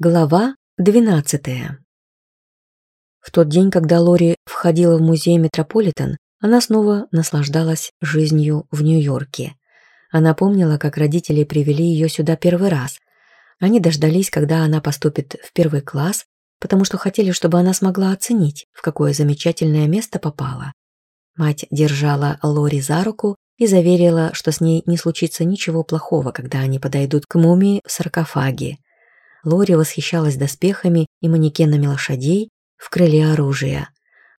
Глава 12. В тот день, когда Лори входила в музей Метрополитен, она снова наслаждалась жизнью в Нью-Йорке. Она помнила, как родители привели ее сюда первый раз. Они дождались, когда она поступит в первый класс, потому что хотели, чтобы она смогла оценить, в какое замечательное место попала. Мать держала Лори за руку и заверила, что с ней не случится ничего плохого, когда они подойдут к мумии в саркофаге – Лори восхищалась доспехами и манекенами лошадей в крыле оружия.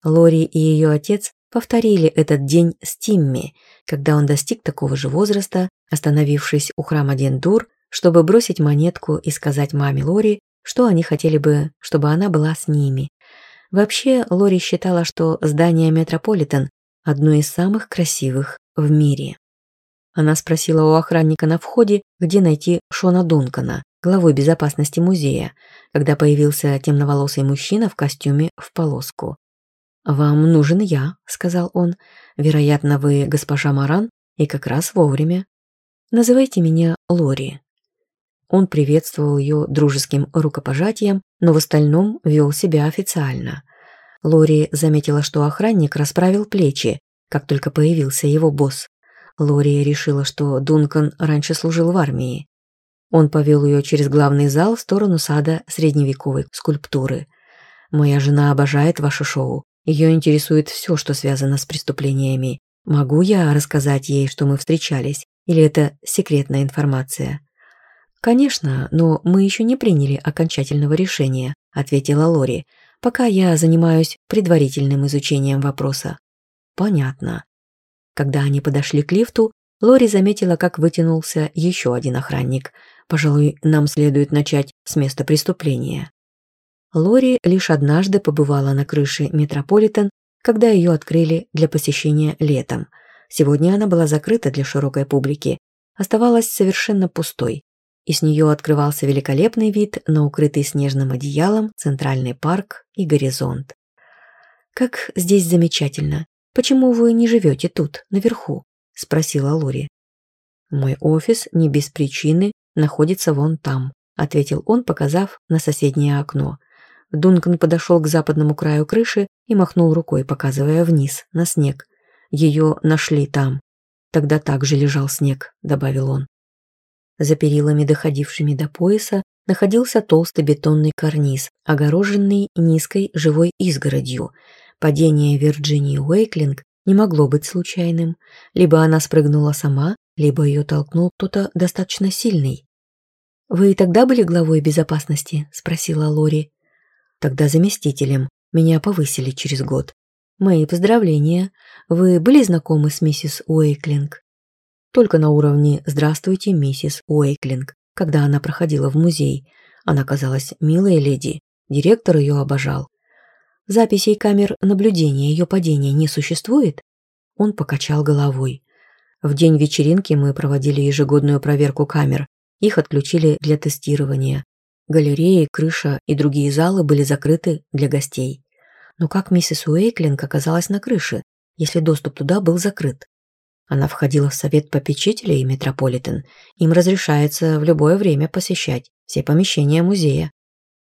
Лори и ее отец повторили этот день с Тимми, когда он достиг такого же возраста, остановившись у храма Дендур, чтобы бросить монетку и сказать маме Лори, что они хотели бы, чтобы она была с ними. Вообще, Лори считала, что здание Метрополитен – одно из самых красивых в мире. Она спросила у охранника на входе, где найти Шона Дункана главой безопасности музея, когда появился темноволосый мужчина в костюме в полоску. «Вам нужен я», — сказал он. «Вероятно, вы госпожа Маран, и как раз вовремя. Называйте меня Лори». Он приветствовал ее дружеским рукопожатием, но в остальном вел себя официально. Лори заметила, что охранник расправил плечи, как только появился его босс. Лори решила, что Дункан раньше служил в армии. Он повел ее через главный зал в сторону сада средневековой скульптуры. «Моя жена обожает ваше шоу. Ее интересует все, что связано с преступлениями. Могу я рассказать ей, что мы встречались? Или это секретная информация?» «Конечно, но мы еще не приняли окончательного решения», – ответила Лори. «Пока я занимаюсь предварительным изучением вопроса». «Понятно». Когда они подошли к лифту, Лори заметила, как вытянулся еще один охранник – Пожалуй, нам следует начать с места преступления. Лори лишь однажды побывала на крыше Метрополитен, когда ее открыли для посещения летом. Сегодня она была закрыта для широкой публики, оставалась совершенно пустой, и с нее открывался великолепный вид на укрытый снежным одеялом центральный парк и горизонт. «Как здесь замечательно! Почему вы не живете тут, наверху?» – спросила Лори. «Мой офис не без причины находится вон там», — ответил он, показав на соседнее окно. Дункан подошел к западному краю крыши и махнул рукой, показывая вниз, на снег. «Ее нашли там. Тогда также лежал снег», — добавил он. За перилами, доходившими до пояса, находился толстый бетонный карниз, огороженный низкой живой изгородью. Падение Вирджинии Уэйклинг не могло быть случайным. Либо она спрыгнула сама, либо ее толкнул кто-то достаточно сильный. «Вы и тогда были главой безопасности?» – спросила Лори. «Тогда заместителем. Меня повысили через год. Мои поздравления. Вы были знакомы с миссис Уэйклинг?» «Только на уровне «Здравствуйте, миссис Уэйклинг», когда она проходила в музей. Она казалась милой леди. Директор ее обожал. Записей камер наблюдения ее падения не существует?» Он покачал головой. В день вечеринки мы проводили ежегодную проверку камер. Их отключили для тестирования. Галереи, крыша и другие залы были закрыты для гостей. Но как миссис Уэйклинг оказалась на крыше, если доступ туда был закрыт? Она входила в совет попечителей и метрополитен. Им разрешается в любое время посещать все помещения музея.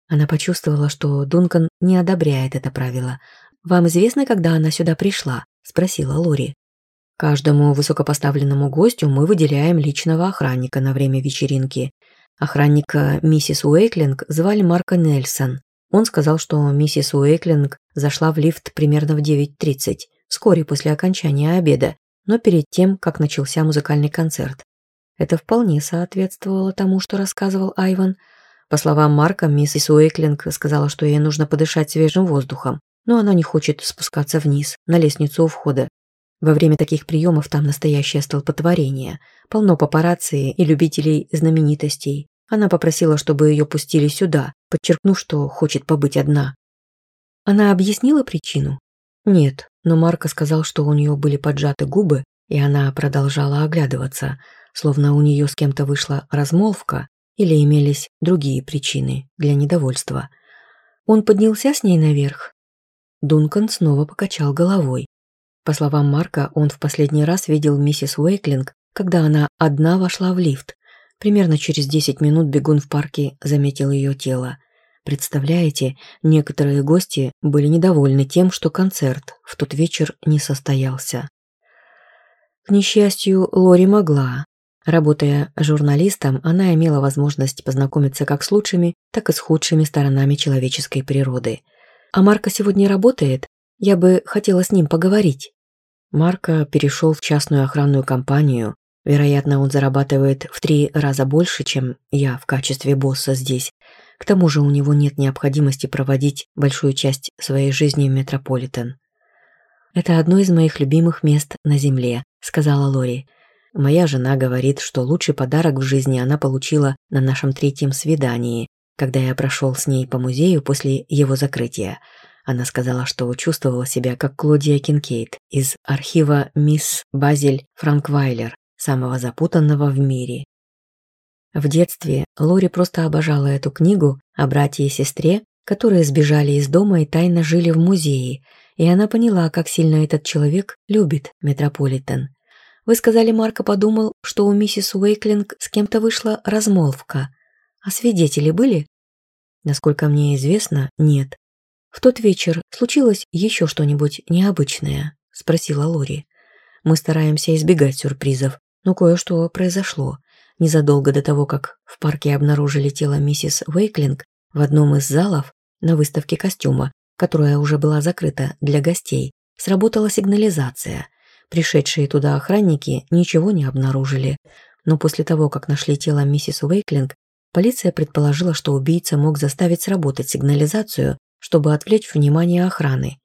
Она почувствовала, что Дункан не одобряет это правило. «Вам известно, когда она сюда пришла?» – спросила Лори. Каждому высокопоставленному гостю мы выделяем личного охранника на время вечеринки. Охранника миссис Уэйклинг звали Марка Нельсон. Он сказал, что миссис Уэйклинг зашла в лифт примерно в 9.30, вскоре после окончания обеда, но перед тем, как начался музыкальный концерт. Это вполне соответствовало тому, что рассказывал Айван. По словам Марка, миссис Уэйклинг сказала, что ей нужно подышать свежим воздухом, но она не хочет спускаться вниз, на лестницу у входа, во время таких приемов там настоящее столпотворение, полно папарацци и любителей знаменитостей. Она попросила, чтобы ее пустили сюда, подчеркнув, что хочет побыть одна. Она объяснила причину? Нет, но Марко сказал, что у нее были поджаты губы, и она продолжала оглядываться, словно у нее с кем-то вышла размолвка или имелись другие причины для недовольства. Он поднялся с ней наверх. Дункан снова покачал головой. По словам Марка, он в последний раз видел миссис Уэйклинг, когда она одна вошла в лифт. Примерно через 10 минут бегун в парке заметил ее тело. Представляете, некоторые гости были недовольны тем, что концерт в тот вечер не состоялся. К несчастью, Лори могла. Работая журналистом, она имела возможность познакомиться как с лучшими, так и с худшими сторонами человеческой природы. А Марка сегодня работает, я бы хотела с ним поговорить. Марко перешел в частную охранную компанию. Вероятно, он зарабатывает в три раза больше, чем я в качестве босса здесь. К тому же у него нет необходимости проводить большую часть своей жизни в Метрополитен. «Это одно из моих любимых мест на Земле», — сказала Лори. «Моя жена говорит, что лучший подарок в жизни она получила на нашем третьем свидании, когда я прошел с ней по музею после его закрытия. Она сказала, что чувствовала себя как Клодия Кинкейд из архива «миссис Базиль Франквайлер», самого запутанного в мире. В детстве Лори просто обожала эту книгу о брате и сестре, которые сбежали из дома и тайно жили в музее, и она поняла, как сильно этот человек любит Метрополитен. Вы сказали, Марко подумал, что у миссис Уэйклинг с кем-то вышла размолвка. А свидетели были? Насколько мне известно, нет. «В тот вечер случилось еще что-нибудь необычное?» – спросила Лори. «Мы стараемся избегать сюрпризов, но кое-что произошло. Незадолго до того, как в парке обнаружили тело миссис Уэйклинг в одном из залов на выставке костюма, которая уже была закрыта для гостей, сработала сигнализация. Пришедшие туда охранники ничего не обнаружили. Но после того, как нашли тело миссис Уэйклинг, полиция предположила, что убийца мог заставить сработать сигнализацию чтобы отвлечь внимание охраны.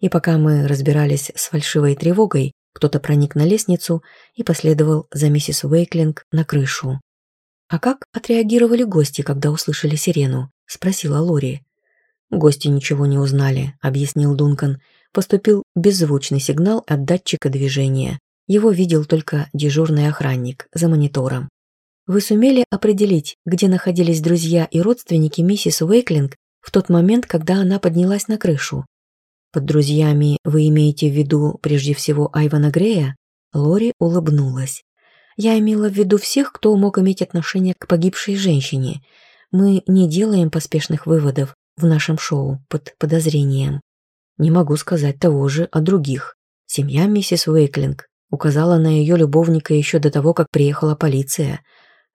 И пока мы разбирались с фальшивой тревогой, кто-то проник на лестницу и последовал за миссис Уэйклинг на крышу. «А как отреагировали гости, когда услышали сирену?» – спросила Лори. «Гости ничего не узнали», – объяснил Дункан. Поступил беззвучный сигнал от датчика движения. Его видел только дежурный охранник за монитором. «Вы сумели определить, где находились друзья и родственники миссис Уэйклинг в тот момент, когда она поднялась на крышу. Под друзьями вы имеете в виду прежде всего Айвана Грея? Лори улыбнулась. Я имела в виду всех, кто мог иметь отношение к погибшей женщине. Мы не делаем поспешных выводов в нашем шоу под подозрением. Не могу сказать того же о других. Семья миссис Уэйклинг указала на ее любовника еще до того, как приехала полиция.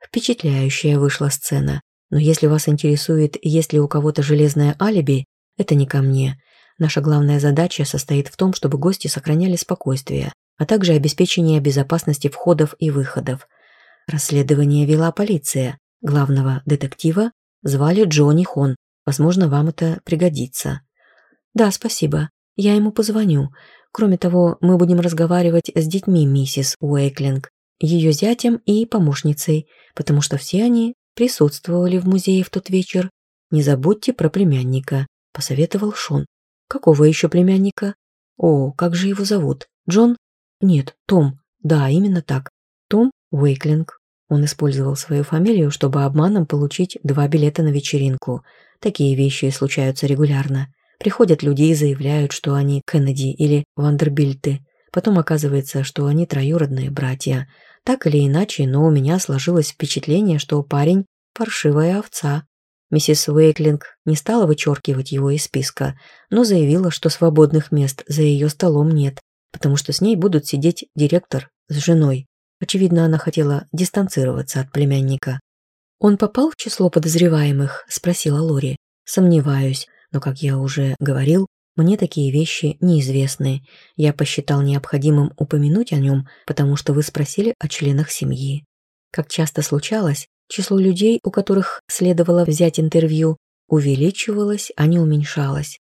Впечатляющая вышла сцена. Но если вас интересует, есть ли у кого-то железное алиби, это не ко мне. Наша главная задача состоит в том, чтобы гости сохраняли спокойствие, а также обеспечение безопасности входов и выходов. Расследование вела полиция. Главного детектива звали Джонни Хон. Возможно, вам это пригодится. Да, спасибо. Я ему позвоню. Кроме того, мы будем разговаривать с детьми миссис Уэйклинг, ее зятем и помощницей, потому что все они присутствовали в музее в тот вечер. Не забудьте про племянника, посоветовал Шон. Какого еще племянника? О, как же его зовут? Джон? Нет, Том. Да, именно так. Том Уэйклинг. Он использовал свою фамилию, чтобы обманом получить два билета на вечеринку. Такие вещи случаются регулярно. Приходят люди и заявляют, что они Кеннеди или Вандербильты. Потом оказывается, что они троюродные братья. Так или иначе, но у меня сложилось впечатление, что парень – паршивая овца. Миссис Уэйклинг не стала вычеркивать его из списка, но заявила, что свободных мест за ее столом нет, потому что с ней будут сидеть директор с женой. Очевидно, она хотела дистанцироваться от племянника. «Он попал в число подозреваемых?» – спросила Лори. «Сомневаюсь, но, как я уже говорил, мне такие вещи неизвестны. Я посчитал необходимым упомянуть о нем, потому что вы спросили о членах семьи. Как часто случалось, число людей, у которых следовало взять интервью, увеличивалось, а не уменьшалось.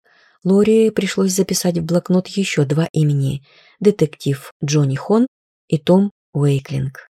Лори пришлось записать в блокнот еще два имени – детектив Джонни Хон и Том Уэйклинг.